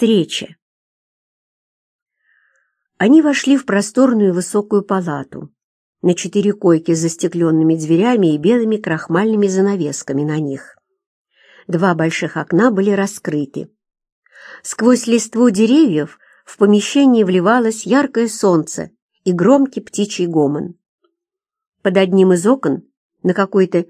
Встреча. Они вошли в просторную высокую палату на четыре койки с застекленными дверями и белыми крахмальными занавесками на них. Два больших окна были раскрыты. Сквозь листву деревьев в помещении вливалось яркое солнце и громкий птичий гомон. Под одним из окон на какой-то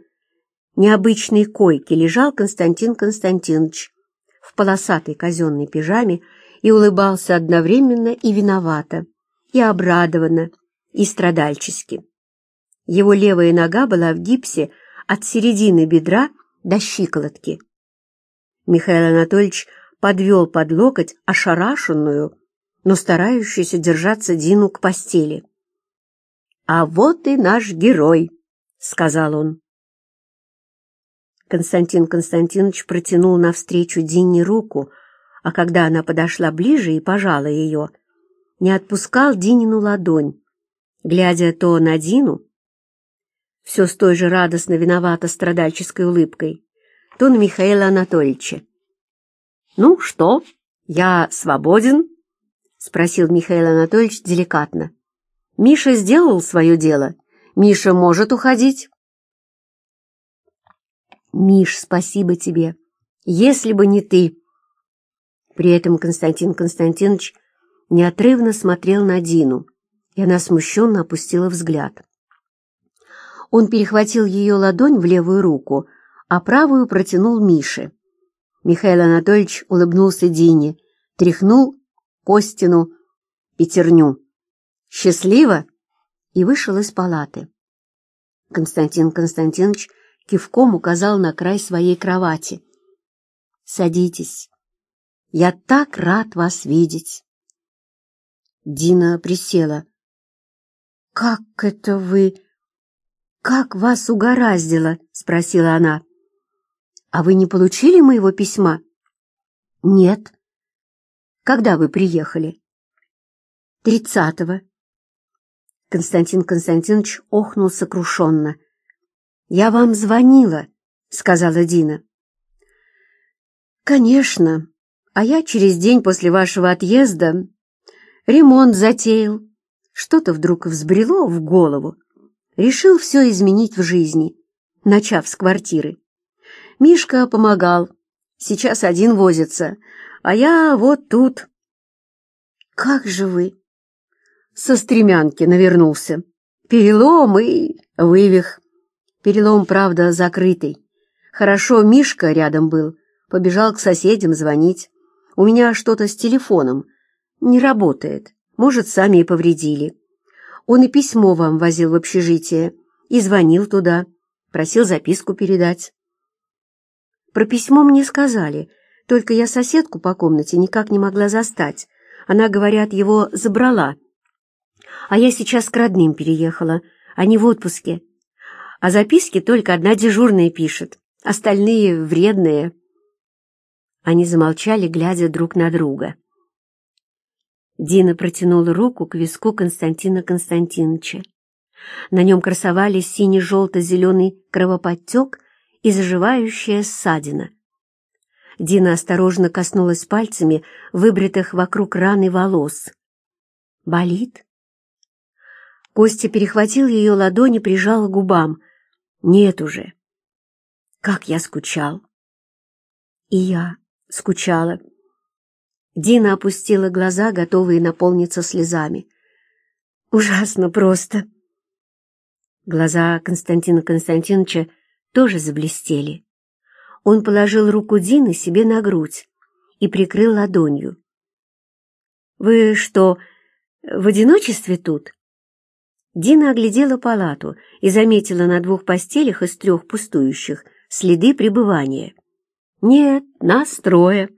необычной койке лежал Константин Константинович в полосатой казенной пижаме и улыбался одновременно и виновато, и обрадованно, и страдальчески. Его левая нога была в гипсе от середины бедра до щиколотки. Михаил Анатольевич подвел под локоть ошарашенную, но старающуюся держаться Дину к постели. «А вот и наш герой», — сказал он. Константин Константинович протянул навстречу Дине руку, а когда она подошла ближе и пожала ее, не отпускал Динину ладонь, глядя то на Дину, все с той же радостно виновато страдальческой улыбкой, то на Михаила Анатольевича. «Ну что, я свободен?» — спросил Михаил Анатольевич деликатно. «Миша сделал свое дело. Миша может уходить». «Миш, спасибо тебе. Если бы не ты...» При этом Константин Константинович неотрывно смотрел на Дину, и она смущенно опустила взгляд. Он перехватил ее ладонь в левую руку, а правую протянул Мише. Михаил Анатольевич улыбнулся Дине, тряхнул Костину пятерню. «Счастливо!» и вышел из палаты. Константин Константинович кивком указал на край своей кровати. «Садитесь. Я так рад вас видеть!» Дина присела. «Как это вы... Как вас угораздило?» — спросила она. «А вы не получили моего письма?» «Нет». «Когда вы приехали?» «Тридцатого». Константин Константинович охнул сокрушенно. «Я вам звонила», — сказала Дина. «Конечно, а я через день после вашего отъезда ремонт затеял. Что-то вдруг взбрело в голову. Решил все изменить в жизни, начав с квартиры. Мишка помогал, сейчас один возится, а я вот тут». «Как же вы?» «Со стремянки навернулся. Перелом и вывих». Перелом, правда, закрытый. Хорошо, Мишка рядом был. Побежал к соседям звонить. У меня что-то с телефоном. Не работает. Может, сами и повредили. Он и письмо вам возил в общежитие. И звонил туда. Просил записку передать. Про письмо мне сказали. Только я соседку по комнате никак не могла застать. Она, говорят, его забрала. А я сейчас к родным переехала. Они в отпуске а записки только одна дежурная пишет, остальные вредные. Они замолчали, глядя друг на друга. Дина протянула руку к виску Константина Константиновича. На нем красовались сине-желто-зеленый кровоподтек и заживающая ссадина. Дина осторожно коснулась пальцами выбритых вокруг раны волос. «Болит?» Костя перехватил ее ладони прижал к губам. Нет уже. Как я скучал. И я скучала. Дина опустила глаза, готовые наполниться слезами. Ужасно просто. Глаза Константина Константиновича тоже заблестели. Он положил руку Дины себе на грудь и прикрыл ладонью. «Вы что, в одиночестве тут?» Дина оглядела палату и заметила на двух постелях из трех пустующих следы пребывания. «Нет, нас трое.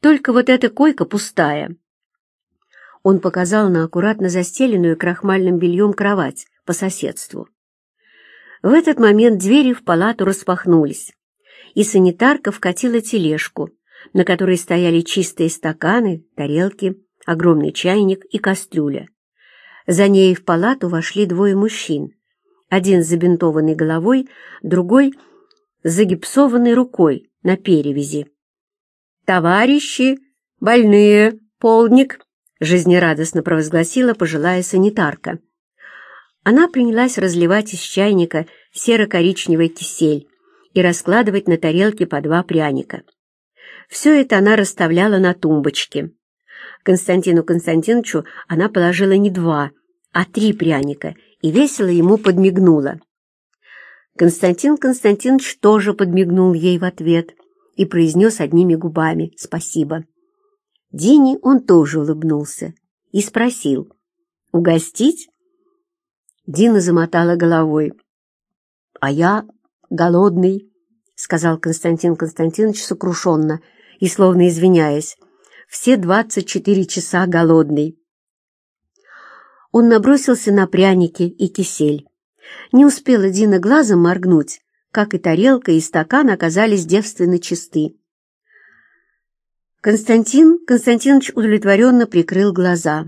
Только вот эта койка пустая». Он показал на аккуратно застеленную крахмальным бельем кровать по соседству. В этот момент двери в палату распахнулись, и санитарка вкатила тележку, на которой стояли чистые стаканы, тарелки, огромный чайник и кастрюля. За ней в палату вошли двое мужчин. Один с забинтованной головой, другой с загипсованной рукой на перевязи. «Товарищи, «Больные, полдник!» — жизнерадостно провозгласила пожилая санитарка. Она принялась разливать из чайника серо-коричневый кисель и раскладывать на тарелке по два пряника. Все это она расставляла на тумбочке. Константину Константиновичу она положила не два, а три пряника и весело ему подмигнула. Константин Константинович тоже подмигнул ей в ответ и произнес одними губами «Спасибо». Дине он тоже улыбнулся и спросил «Угостить?» Дина замотала головой. «А я голодный», — сказал Константин Константинович сокрушенно и словно извиняясь. «Все двадцать четыре часа голодный». Он набросился на пряники и кисель. Не успела Дина глазом моргнуть, как и тарелка, и стакан оказались девственно чисты. Константин Константинович удовлетворенно прикрыл глаза.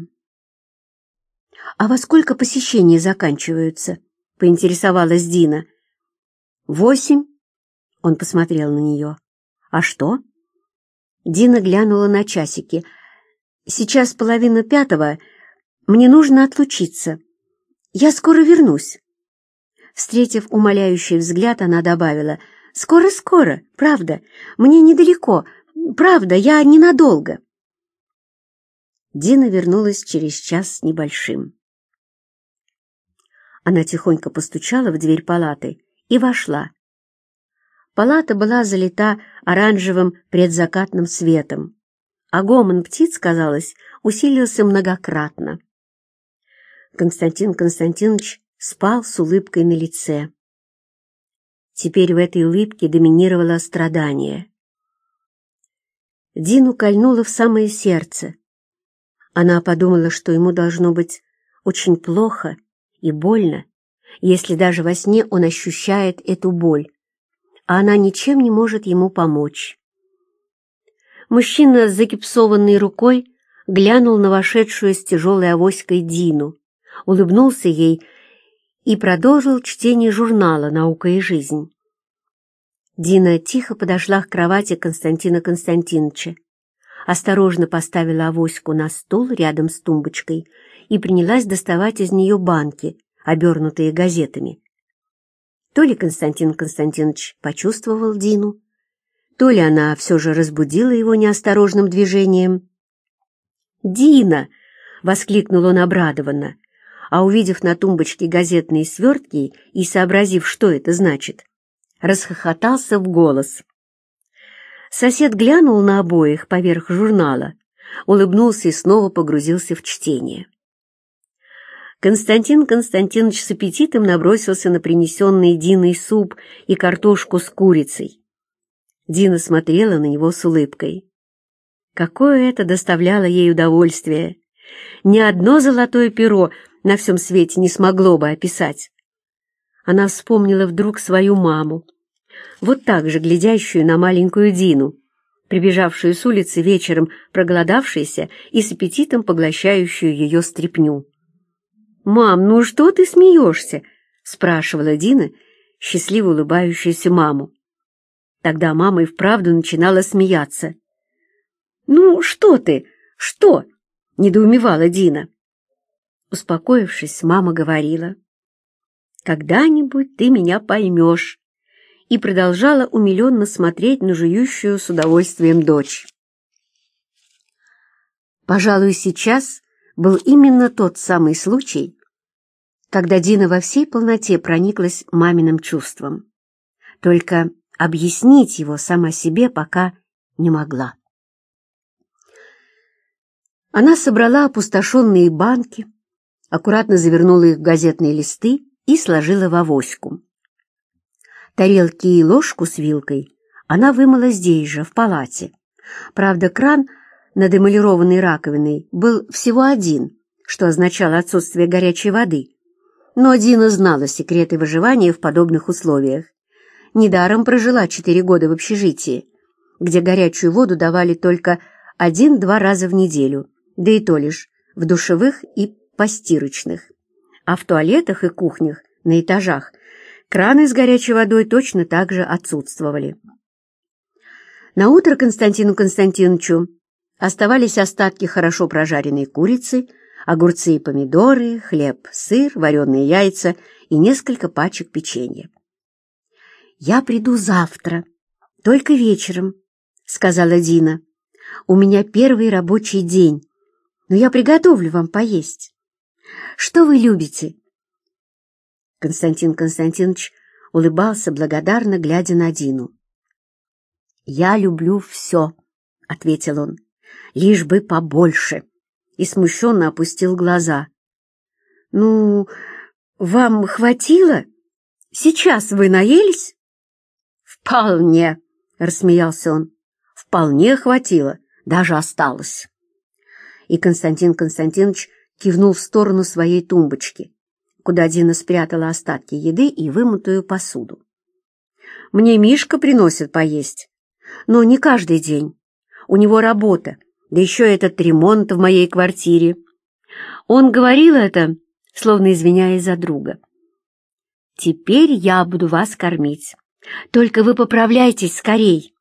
«А во сколько посещения заканчиваются?» — поинтересовалась Дина. «Восемь?» — он посмотрел на нее. «А что?» Дина глянула на часики. «Сейчас половина пятого. Мне нужно отлучиться. Я скоро вернусь». Встретив умоляющий взгляд, она добавила, «Скоро-скоро, правда, мне недалеко, Правда, я ненадолго. Дина вернулась через час с небольшим. Она тихонько постучала в дверь палаты и вошла. Палата была залита оранжевым предзакатным светом, а гомон птиц, казалось, усилился многократно. Константин Константинович спал с улыбкой на лице. Теперь в этой улыбке доминировало страдание. Дину кольнуло в самое сердце. Она подумала, что ему должно быть очень плохо и больно, если даже во сне он ощущает эту боль, а она ничем не может ему помочь. Мужчина с загипсованной рукой глянул на вошедшую с тяжелой авоськой Дину, улыбнулся ей и продолжил чтение журнала «Наука и жизнь». Дина тихо подошла к кровати Константина Константиновича, осторожно поставила авоську на стол рядом с тумбочкой и принялась доставать из нее банки, обернутые газетами. То ли Константин Константинович почувствовал Дину, то ли она все же разбудила его неосторожным движением. «Дина!» — воскликнул он обрадованно, а увидев на тумбочке газетные свертки и сообразив, что это значит, расхохотался в голос. Сосед глянул на обоих поверх журнала, улыбнулся и снова погрузился в чтение. Константин Константинович с аппетитом набросился на принесенный Диной суп и картошку с курицей. Дина смотрела на него с улыбкой. Какое это доставляло ей удовольствие! Ни одно золотое перо на всем свете не смогло бы описать. Она вспомнила вдруг свою маму, вот так же глядящую на маленькую Дину, прибежавшую с улицы вечером, проголодавшейся и с аппетитом поглощающую ее стряпню. «Мам, ну что ты смеешься?» — спрашивала Дина, счастливо улыбающуюся маму. Тогда мама и вправду начинала смеяться. «Ну, что ты? Что?» — недоумевала Дина. Успокоившись, мама говорила. «Когда-нибудь ты меня поймешь и продолжала умиленно смотреть на жующую с удовольствием дочь. Пожалуй, сейчас был именно тот самый случай, когда Дина во всей полноте прониклась маминым чувством. Только объяснить его сама себе пока не могла. Она собрала опустошенные банки, аккуратно завернула их в газетные листы и сложила в авоську. Тарелки и ложку с вилкой она вымыла здесь же, в палате. Правда, кран над эмалированной раковиной был всего один, что означало отсутствие горячей воды. Но Дина знала секреты выживания в подобных условиях. Недаром прожила четыре года в общежитии, где горячую воду давали только один-два раза в неделю, да и то лишь в душевых и постирочных. А в туалетах и кухнях на этажах Краны с горячей водой точно так же отсутствовали. На утро Константину Константиновичу Оставались остатки хорошо прожаренной курицы, огурцы и помидоры, хлеб, сыр, вареные яйца и несколько пачек печенья. «Я приду завтра, только вечером», — сказала Дина. «У меня первый рабочий день, но я приготовлю вам поесть. Что вы любите?» Константин Константинович улыбался благодарно, глядя на Дину. «Я люблю все», — ответил он, — «лишь бы побольше», и смущенно опустил глаза. «Ну, вам хватило? Сейчас вы наелись?» «Вполне», — рассмеялся он, — «вполне хватило, даже осталось». И Константин Константинович кивнул в сторону своей тумбочки, куда Дина спрятала остатки еды и вымытую посуду. «Мне Мишка приносит поесть, но не каждый день. У него работа, да еще этот ремонт в моей квартире». Он говорил это, словно извиняясь за друга. «Теперь я буду вас кормить. Только вы поправляйтесь скорей!»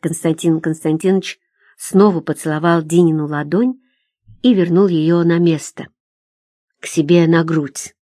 Константин Константинович снова поцеловал Динину ладонь и вернул ее на место, к себе на грудь.